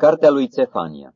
Cartea lui Cefania.